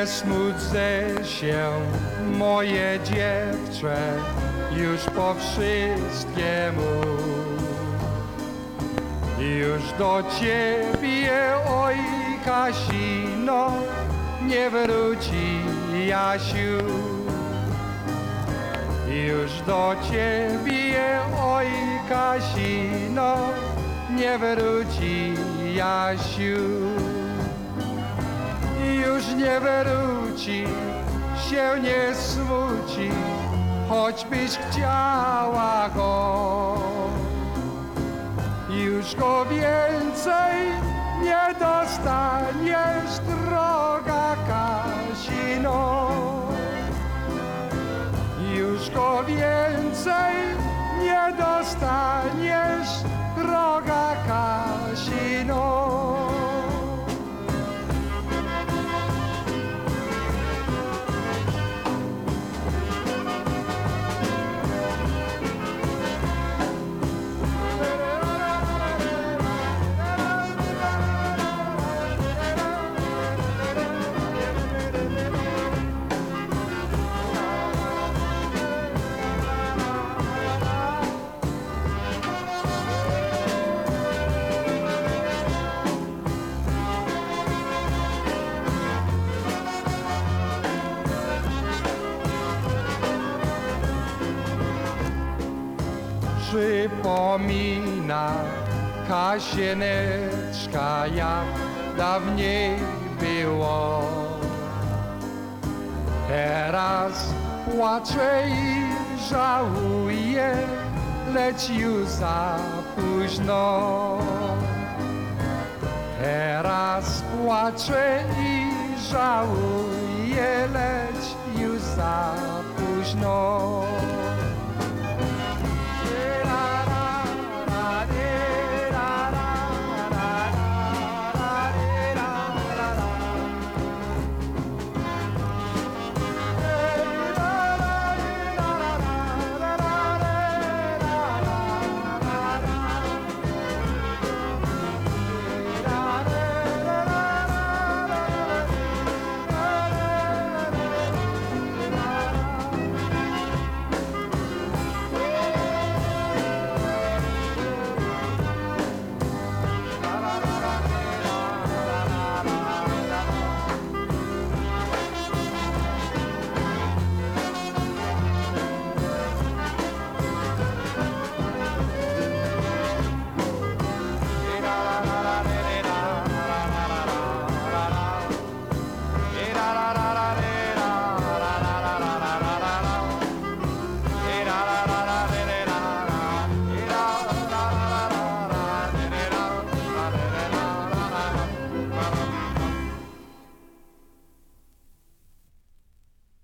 Nie smudzę się, moje dziewczę, już po wszystkiemu. Już do ciebie, oj Kasino, nie wróci Jasiu. Już do ciebie, oj Kasino, nie wróci Jasiu. Już nie wróci, się nie smuci, choćbyś chciała go. Już go więcej nie dostaniesz, droga Kasino. Już go więcej przypomina Kasieneczka jak dawniej było. Teraz płaczę i żałuję, lecz już za późno. Teraz płaczę i żałuję, lecz już za późno.